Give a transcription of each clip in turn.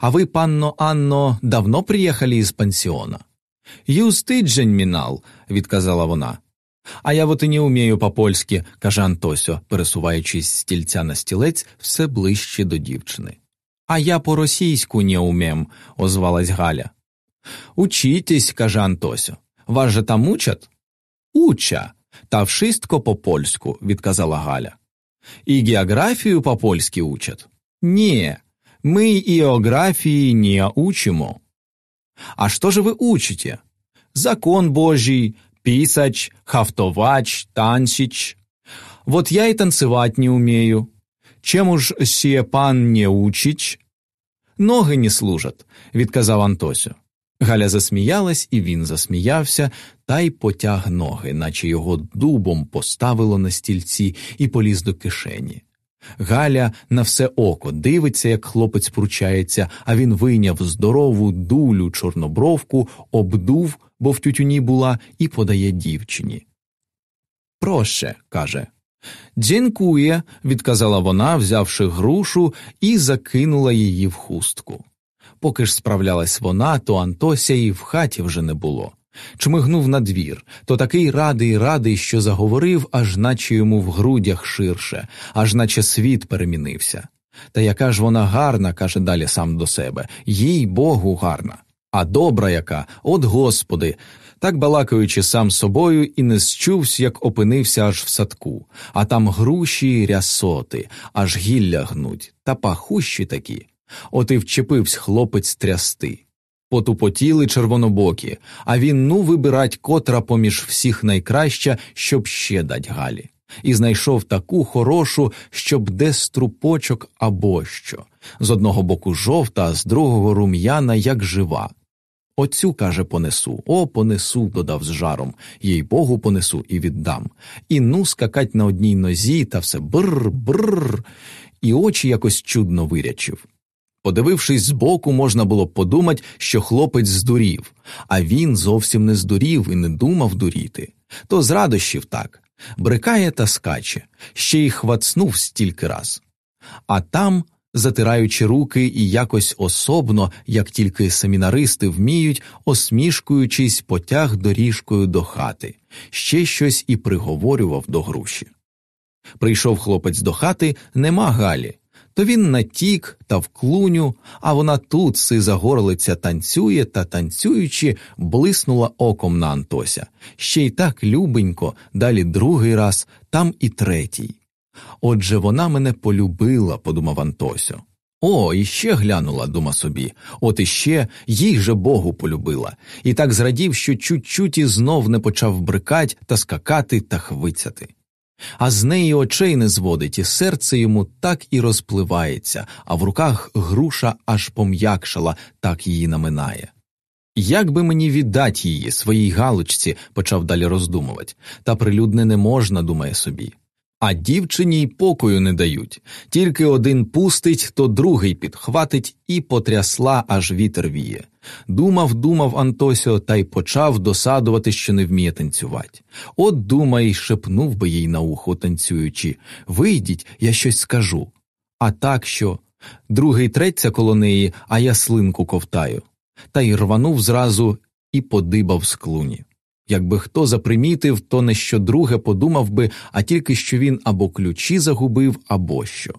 А ви, панно Анно, давно приїхали із пансіона? Юз тиджень мінал, відказала вона. А я вот і не умію по-польськи, каже Антосьо, пересуваючись з стільця на стілець все ближче до дівчини. А я по російську не умем, озвалась Галя. Учітесь, каже Антосьо. Вас же там учат? Уча, та вшистко по польську, відказала Галя. І географію по польськи учат? Ні, ми іографії не учимо. А что же вы учите? Закон Божий, писач, хавтовач, танчич. Вот я и танцевать не умею. Чем уж сие пан не учить? Ноги не служат, відказав Антосю. Галя засміялась, і він засміявся, та й потяг ноги, наче його дубом поставило на стільці і поліз до кишені. Галя на все око дивиться, як хлопець пручається, а він вийняв здорову дулю чорнобровку, обдув, бо в тютюні була, і подає дівчині. Проще, каже. Дзінкує, відказала вона, взявши грушу, і закинула її в хустку. Поки ж справлялась вона, то Антося і в хаті вже не було. Чмигнув на двір, то такий радий радий, що заговорив, аж наче йому в грудях ширше, аж наче світ перемінився. Та яка ж вона гарна, каже далі сам до себе, їй богу гарна. А добра яка, от господи, так балакаючи сам собою, і не счувсь, як опинився аж в садку, а там груші й рясоти, аж гілля гнуть, та пахущі такі. От і вчепивсь хлопець трясти. Потупотіли червонобокі, а він ну вибирать котра поміж всіх найкраща, щоб ще дать Галі, і знайшов таку хорошу, щоб де струпочок або що, з одного боку жовта, а з другого рум'яна, як жива. Оцю, каже, понесу, о, понесу, додав з жаром, їй богу понесу і віддам. І ну скакать на одній нозі, та все бррр, і очі якось чудно вирячив. Подивившись збоку, можна було подумати, що хлопець здурів, а він зовсім не здурів і не думав дуріти. То з радощів так брикає та скаче, ще й хвацнув стільки раз. А там, затираючи руки і якось особно, як тільки семінаристи вміють, осмішкуючись, потяг доріжкою до хати, ще щось і приговорював до груші. Прийшов хлопець до хати, нема Галі то він натік та в клуню, а вона тут сиза горлиця танцює та танцюючи, блиснула оком на Антося. Ще й так любенько, далі другий раз, там і третій. Отже, вона мене полюбила, подумав Антосю. О, іще глянула, дума собі, от іще їй же Богу полюбила, і так зрадів, що чуть-чуть і знов не почав брикать та скакати та хвицяти а з неї очей не зводить, і серце йому так і розпливається, а в руках груша аж пом'якшала, так її наминає. Як би мені віддать її, своїй галочці, почав далі роздумувати, та прилюдне не можна, думає собі. А дівчині й покою не дають, тільки один пустить, то другий підхватить і потрясла, аж вітер віє. Думав, думав Антосьо, та й почав досадувати, що не вміє танцювати. От думай, шепнув би їй на ухо, танцюючи Вийдіть, я щось скажу. А так що? Другий треться коло неї, а я слинку ковтаю. Та й рванув зразу і подибав з клуні. Якби хто запримітив, то не що друге подумав би, а тільки що він або ключі загубив, або що.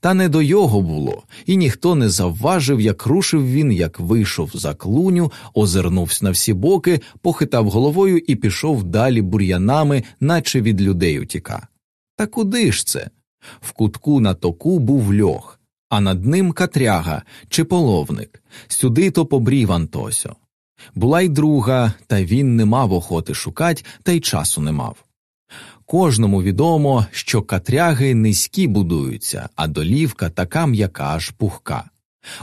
Та не до його було, і ніхто не завважив, як рушив він, як вийшов за клуню, озирнувся на всі боки, похитав головою і пішов далі бур'янами, наче від людей утіка. Та куди ж це? В кутку на току був льох, а над ним катряга чи половник. Сюди то побрів Антосьо. Була й друга, та він не мав охоти шукать, та й часу не мав. Кожному відомо, що катряги низькі будуються, а долівка така м'яка аж пухка.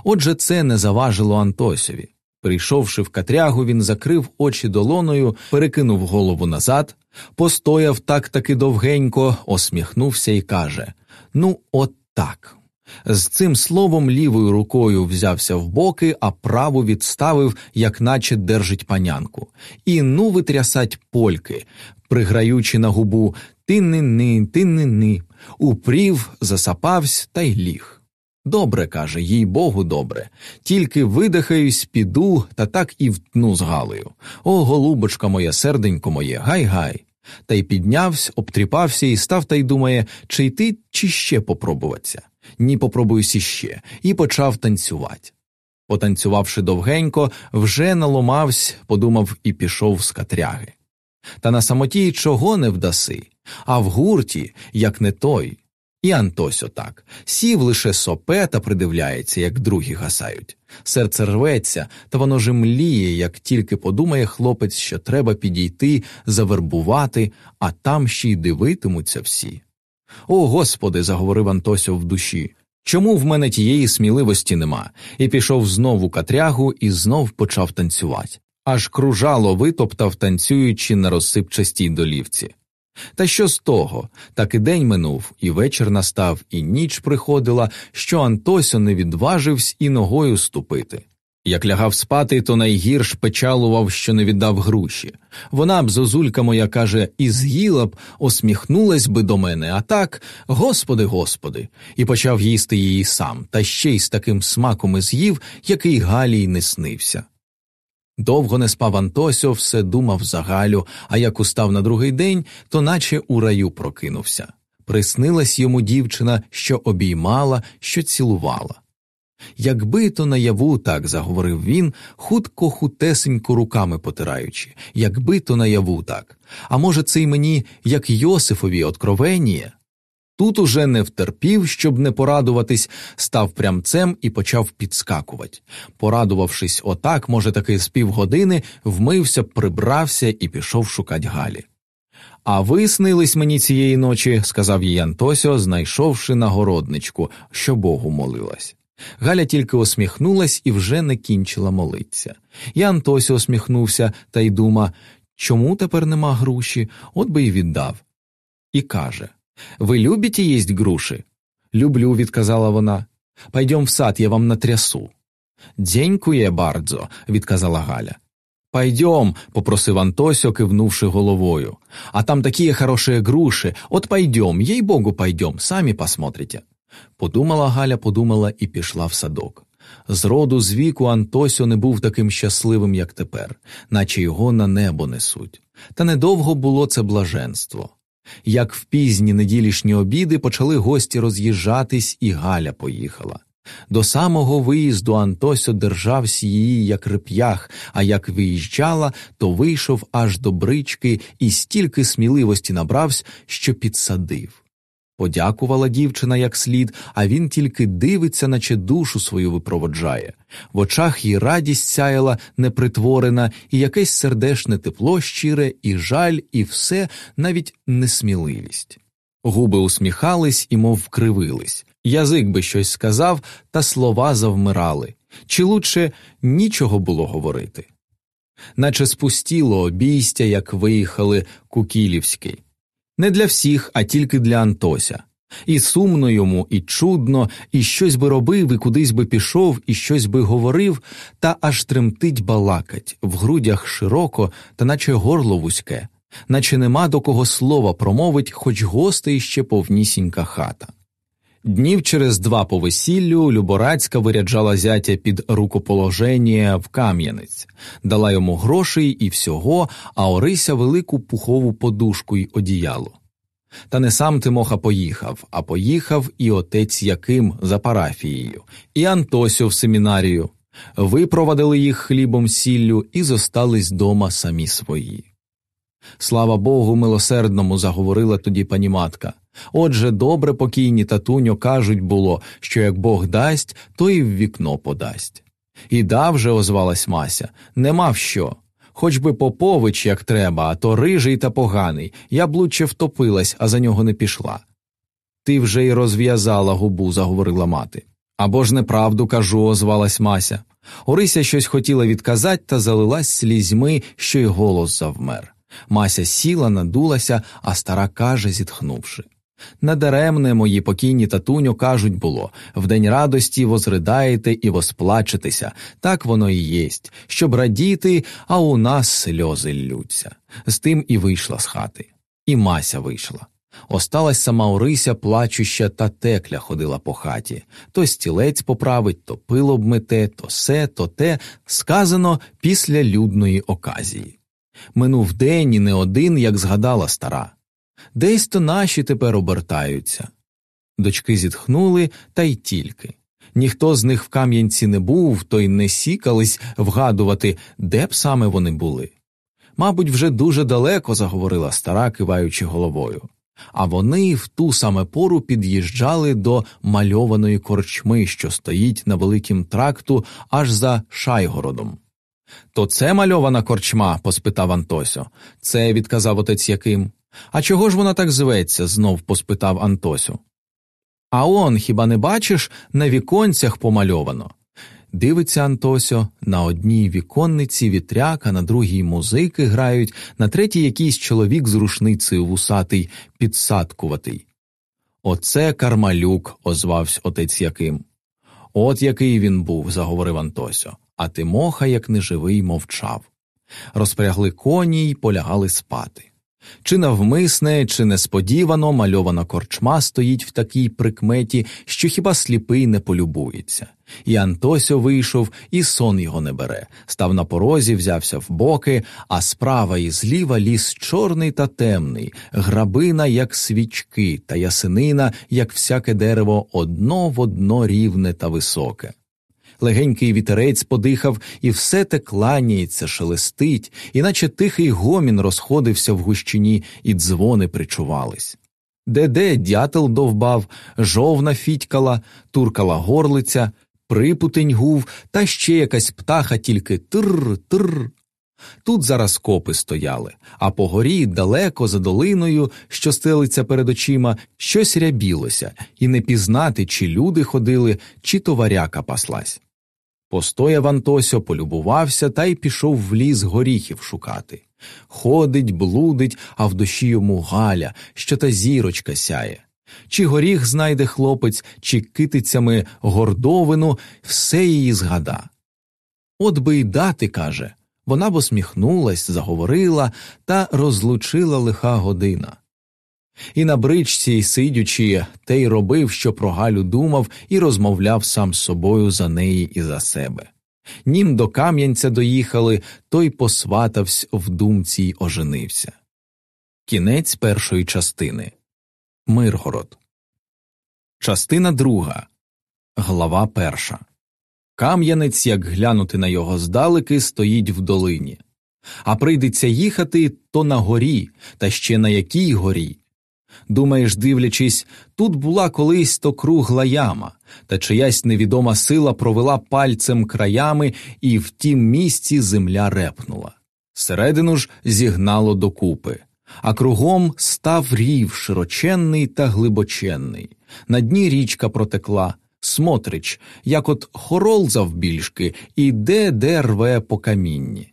Отже, це не заважило Антосові. Прийшовши в катрягу, він закрив очі долоною, перекинув голову назад, постояв так таки довгенько, осміхнувся і каже Ну, от так. З цим словом лівою рукою взявся в боки, а праву відставив, як наче держить панянку, і ну витрясать польки, приграючи на губу ти-ни-ни, ти-ни-ни, упрів, засапавсь та й ліг. Добре, каже, їй богу, добре. Тільки видихаюсь, піду та так і втну з Галею. О, голубочка моя, серденько моє, гай гай. Та й піднявся, обтріпався і став та й думає, чи йти, чи ще попробуватися. Ні, попробуюсь іще, і почав танцювати. Потанцювавши довгенько, вже наломавсь, подумав і пішов з катряги. Та на самоті чого не вдаси, а в гурті, як не той. І Антось отак сів лише сопе та придивляється, як другі гасають. Серце рветься, та воно же мліє, як тільки подумає хлопець, що треба підійти, завербувати, а там ще й дивитимуться всі. О Господи, заговорив Антосьо в душі. Чому в мене тієї сміливості нема? І пішов знову катрягу і знов почав танцювати. Аж кружало витоптав, танцюючи на розсипчастій долівці. Та що з того? Так і день минув, і вечір настав, і ніч приходила, що Антосьо не відважився і ногою ступити. Як лягав спати, то найгірш печалував, що не віддав груші. Вона б, зозулька моя, каже, і з'їла б, осміхнулась би до мене, а так, господи, господи, і почав їсти її сам, та ще й з таким смаком і з'їв, який Галій не снився. Довго не спав Антосьо, все думав за Галю, а як устав на другий день, то наче у раю прокинувся. Приснилась йому дівчина, що обіймала, що цілувала. Якби то наяву так, заговорив він, хутко хутесенько руками потираючи, якби то наяву так. А може, це й мені, як Йосифові, откровеніє? Тут уже не втерпів, щоб не порадуватись, став прямцем і почав підскакувати. Порадувавшись отак, може, таки з півгодини, вмився, прибрався і пішов шукать Галі. А ви снились мені цієї ночі, сказав їй Антосьо, знайшовши нагородничку, що Богу молилась. Галя тільки осміхнулась і вже не кінчила молитися. І Антосьо усміхнувся та й дума чому тепер нема груші, от би й віддав. І каже Ви любите їсть груші? Люблю, відказала вона. Пойдем в сад, я вам натрясу. Дєнькує бардзо, відказала Галя. Пойдем, попросив Антосьо, кивнувши головою. А там такі хороші груші, от пойдем, їй богу, пойдем, самі посмотрите. Подумала Галя, подумала і пішла в садок. З роду з віку Антосьо не був таким щасливим, як тепер, наче його на небо несуть. Та недовго було це блаженство. Як в пізні неділішні обіди почали гості роз'їжджатись, і Галя поїхала. До самого виїзду Антосьо держався її, як реп'ях, а як виїжджала, то вийшов аж до брички і стільки сміливості набрався, що підсадив. Подякувала дівчина як слід, а він тільки дивиться, наче душу свою випроводжає. В очах їй радість сяяла непритворена, і якесь сердешне тепло щире, і жаль, і все, навіть несміливість. Губи усміхались і мов вкривились. Язик би щось сказав, та слова завмирали, чи лучше нічого було говорити. Наче спустіло обійстя, як виїхали Кукілівський. Не для всіх, а тільки для Антося. І сумно йому, і чудно, і щось би робив, і кудись би пішов, і щось би говорив, та аж тремтить балакать, в грудях широко, та наче горло вузьке, наче нема до кого слова промовить, хоч гостей ще повнісінька хата. Днів через два по весіллю Люборацька виряджала зятя під рукоположення в Кам'янець, дала йому грошей і всього, а Орися велику пухову подушку й одіяло. Та не сам Тимоха поїхав, а поїхав і отець Яким за парафією, і Антосю в семінарію. Випровадили їх хлібом сіллю і зостались дома самі свої. Слава Богу, милосердному, заговорила тоді пані матка. Отже, добре покійні татуньо кажуть було, що як Бог дасть, то і в вікно подасть. І дав же, озвалась Мася, не мав що. Хоч би Попович, як треба, а то рижий та поганий, я б лучше втопилась, а за нього не пішла. Ти вже й розв'язала губу, заговорила мати. Або ж неправду кажу, озвалась Мася. Орися щось хотіла відказати та залилась слізьми, що й голос завмер. Мася сіла, надулася, а стара каже, зітхнувши. Надаремне мої покійні татуню кажуть було в день радості возридаєте і восплачетеся, так воно і єсть, щоб радіти, а у нас сльози ллються. З тим і вийшла з хати. І Мася вийшла. Осталась сама Орися плачуща та текля ходила по хаті то стілець поправить, то пило обмете, то се, то те, сказано після людної оказії. Минув день і не один, як згадала стара. Десь то наші тепер обертаються. Дочки зітхнули, та й тільки. Ніхто з них в Кам'янці не був, то й не сікались вгадувати, де б саме вони були. Мабуть, вже дуже далеко заговорила стара, киваючи головою. А вони в ту саме пору під'їжджали до мальованої корчми, що стоїть на великім тракту аж за Шайгородом. То це мальована корчма? поспитав Антосьо. Це відказав отець Яким. А чого ж вона так зветься? знов поспитав Антосю. А он, хіба не бачиш, на віконцях помальовано. Дивиться Антосьо, на одній віконниці вітряка, на другій музики грають, на третій якийсь чоловік з рушницею вусатий, підсадкуватий. Оце Кармалюк, озвався отець Яким. От який він був, заговорив Антосьо, а Тимоха, як неживий, мовчав. Розпрягли коні й полягали спати. Чи навмисне, чи несподівано мальована корчма стоїть в такій прикметі, що хіба сліпий не полюбується. І Антосьо вийшов, і сон його не бере, став на порозі, взявся в боки, а справа і зліва ліс чорний та темний, грабина, як свічки, та ясинина, як всяке дерево, одно в одно рівне та високе легенький вітерець подихав, і все те кланяється, шелестить, іначе тихий гомін розходився в гущині, і дзвони причувались. Де де дятел довбав, жовна фітькала, туркала горлиця, припутень гув, та ще якась птаха тільки тр. Тут зараз копи стояли, а по горі, далеко за долиною, що стелиться перед очима, щось рябілося, і не пізнати, чи люди ходили, чи товаряка паслась. Постояв Антосьо, полюбувався та й пішов в ліс горіхів шукати. Ходить, блудить, а в душі йому Галя, що та зірочка сяє. Чи горіх знайде хлопець, чи китицями гордовину, все її згада. От би й дати, каже, вона б усміхнулась, заговорила та розлучила лиха година. І на бричці, й сидячи, те й робив, що про Галю думав, і розмовляв сам з собою за неї і за себе. Нім до Кам'янця доїхали, той посватавсь в думці й оженився. Кінець першої частини Миргород. Частина друга. Глава перша. Кам'янець, як глянути на його здалеки, стоїть в долині. А прийдеться їхати то на горі, та ще на якій горі. Думаєш, дивлячись, тут була колись то кругла яма, та чиясь невідома сила провела пальцем краями, і в тім місці земля репнула. Середину ж зігнало докупи, а кругом став рів широченний та глибоченний. На дні річка протекла, смотрич, як от хорол завбільшки, і де де рве по камінні.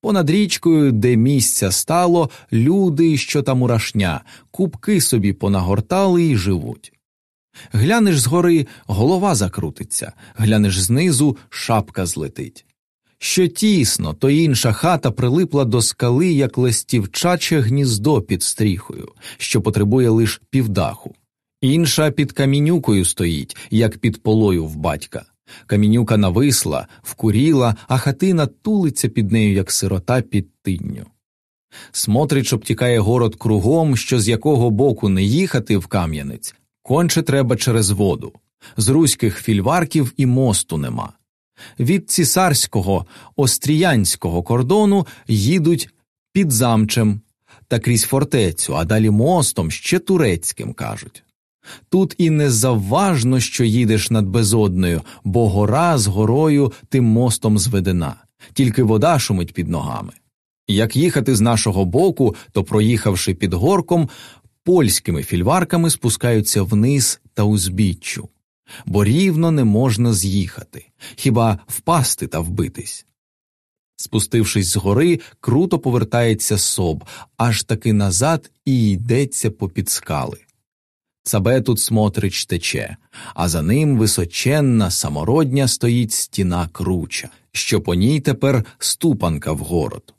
Понад річкою, де місця стало, люди, що там урашня, кубки собі понагортали й живуть. Глянеш згори, голова закрутиться, глянеш знизу, шапка злетить. Що тісно, то інша хата прилипла до скали, як листівчаче гніздо під стріхою, що потребує лиш півдаху. Інша під камінюкою стоїть, як під полою в батька. Камінюка нависла, вкуріла, а хатина тулиться під нею, як сирота під тинню. Смотрич обтікає город кругом, що з якого боку не їхати в Кам'янець, конче треба через воду. З руських фільварків і мосту нема. Від цісарського остріянського кордону їдуть під замчем та крізь фортецю, а далі мостом ще турецьким кажуть. Тут і не завважно, що їдеш над безодною, бо гора з горою тим мостом зведена, тільки вода шумить під ногами. Як їхати з нашого боку, то, проїхавши під горком, польськими фільварками спускаються вниз та узбіччю, бо рівно не можна з'їхати, хіба впасти та вбитись. Спустившись з гори, круто повертається соб, аж таки назад і йдеться попід скали. Цабе тут смотрич тече, а за ним височенна самородня стоїть стіна круча, що по ній тепер ступанка в город.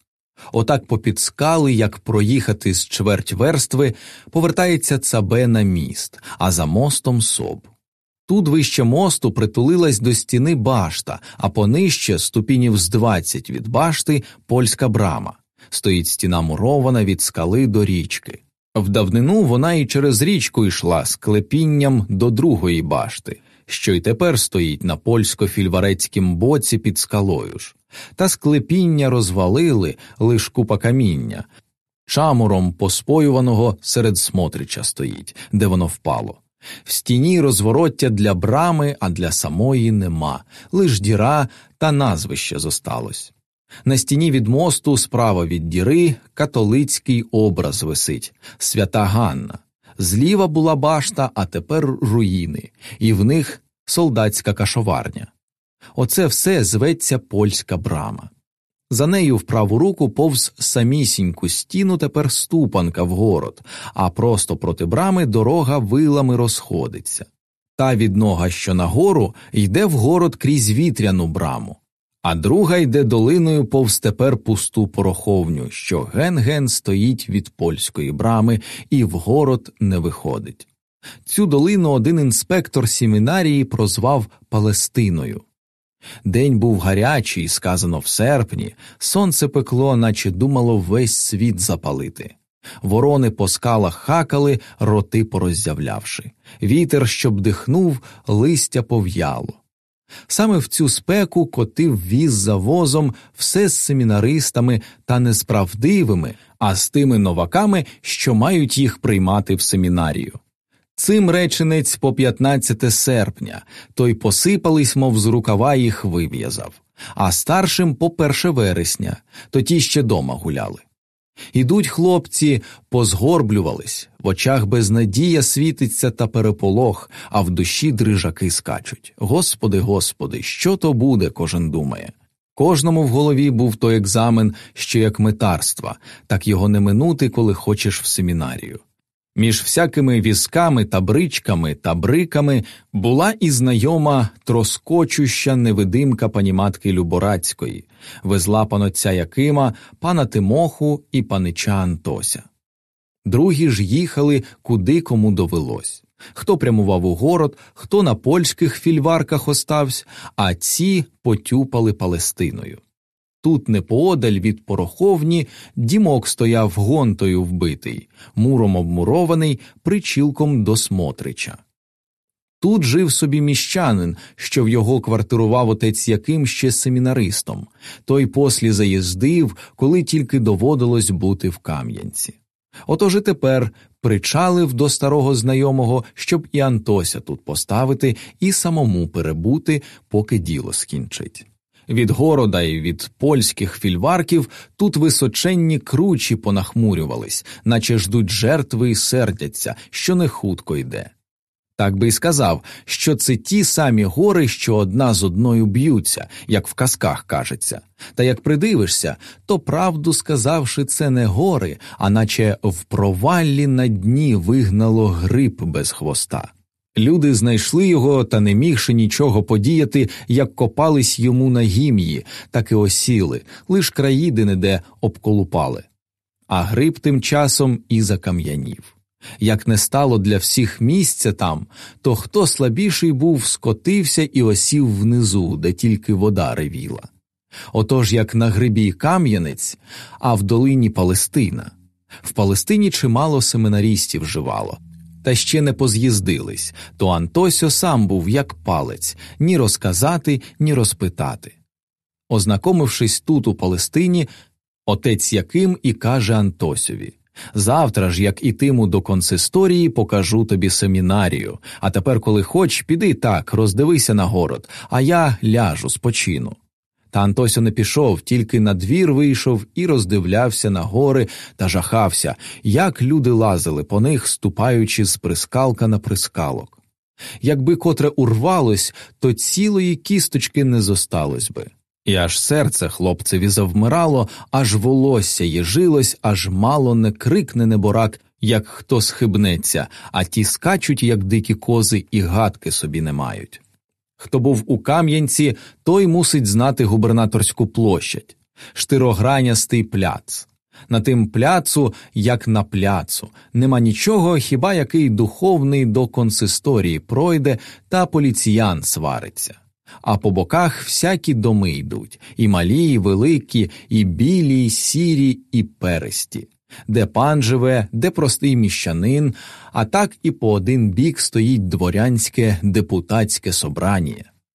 Отак попід скали, як проїхати з чверть верстви, повертається цабе на міст, а за мостом соб. Тут вище мосту притулилась до стіни башта, а понижче ступінів з двадцять від башти польська брама. Стоїть стіна мурована від скали до річки. В давнину вона і через річку йшла з клепінням до другої башти, що й тепер стоїть на польсько-фільварецькім боці під скалою ж, та склепіння розвалили лиш купа каміння, чамуром поспоюваного серед смотрича стоїть, де воно впало. В стіні розвороття для брами, а для самої нема, лиш діра та назвище зосталось. На стіні від мосту, справа від діри, католицький образ висить, свята Ганна. Зліва була башта, а тепер руїни, і в них солдатська кашоварня. Оце все зветься польська брама. За нею в праву руку повз самісіньку стіну тепер ступанка в город, а просто проти брами дорога вилами розходиться. Та віднога, що нагору, йде в город крізь вітряну браму, а друга йде долиною повз тепер пусту пороховню, що ген-ген стоїть від польської брами і в город не виходить. Цю долину один інспектор семінарії прозвав Палестиною. День був гарячий, сказано в серпні, сонце пекло, наче думало весь світ запалити. Ворони по скалах хакали, роти пороззявлявши. Вітер, щоб дихнув, листя пов'яло. Саме в цю спеку котив віз за возом все з семінаристами та не з а з тими новаками, що мають їх приймати в семінарію. Цим реченець по 15 серпня, той посипались, мов з рукава їх вив'язав, а старшим по 1 вересня, то ті ще дома гуляли. Ідуть хлопці, позгорблювались, в очах безнадія світиться та переполох, а в душі дрижаки скачуть. Господи, Господи, що то буде, кожен думає. Кожному в голові був той екзамен, що як метарства, так його не минути, коли хочеш в семінарію. Між всякими візками та бричками та бриками була і знайома троскочуща невидимка паніматки Люборацької, везла панотця Якима, пана Тимоху і панича Антося. Другі ж їхали, куди кому довелось. Хто прямував у город, хто на польських фільварках остався, а ці потюпали Палестиною. Тут непоодаль від пороховні дімок стояв гонтою вбитий, муром обмурований причілком до Смотрича. Тут жив собі міщанин, що в його квартирував отець яким ще семінаристом, той послі заїздив, коли тільки доводилось бути в Кам'янці. Отож і тепер причалив до старого знайомого, щоб і Антося тут поставити, і самому перебути, поки діло скінчить. Від города і від польських фільварків тут височенні кручі понахмурювались, наче ждуть жертви і сердяться, що не хутко йде. Так би й сказав, що це ті самі гори, що одна з одною б'ються, як в казках кажеться, та як придивишся, то правду сказавши, це не гори, а наче в проваллі на дні вигнало гриб без хвоста. Люди знайшли його та, не мігши нічого подіяти, як копались йому на гім'ї, так і осіли, лиш краї де обколупали. А гриб тим часом і закам'янів. Як не стало для всіх місця там, то хто слабіший був, скотився і осів внизу, де тільки вода ревіла. Отож як на грибі Кам'янець, а в долині Палестина. В Палестині чимало семинарістів живало та ще не поз'їздились, то Антосьо сам був як палець ні розказати, ні розпитати. Ознакомившись тут, у Палестині, отець Яким і каже Антосьові Завтра ж, як ітиму до консисторії, покажу тобі семінарію, а тепер, коли хоч, піди так, роздивися на город, а я ляжу спочину. Та Антосю не пішов, тільки на двір вийшов і роздивлявся на гори та жахався, як люди лазили по них, ступаючи з прискалка на прискалок. Якби котре урвалось, то цілої кісточки не зосталось би. І аж серце хлопцеві завмирало, аж волосся єжилось, аж мало не крикне неборак, як хто схибнеться, а ті скачуть, як дикі кози, і гадки собі не мають. Хто був у Кам'янці, той мусить знати губернаторську площадь. штирогранястий пляц. На тим пляцу, як на пляцу, нема нічого, хіба який духовний до консисторії пройде та поліціян свариться. А по боках всякі доми йдуть і малі, і великі, і білі, і сірі, і пересті, де пан живе, де простий міщанин, а так і по один бік стоїть дворянське депутатське собрання.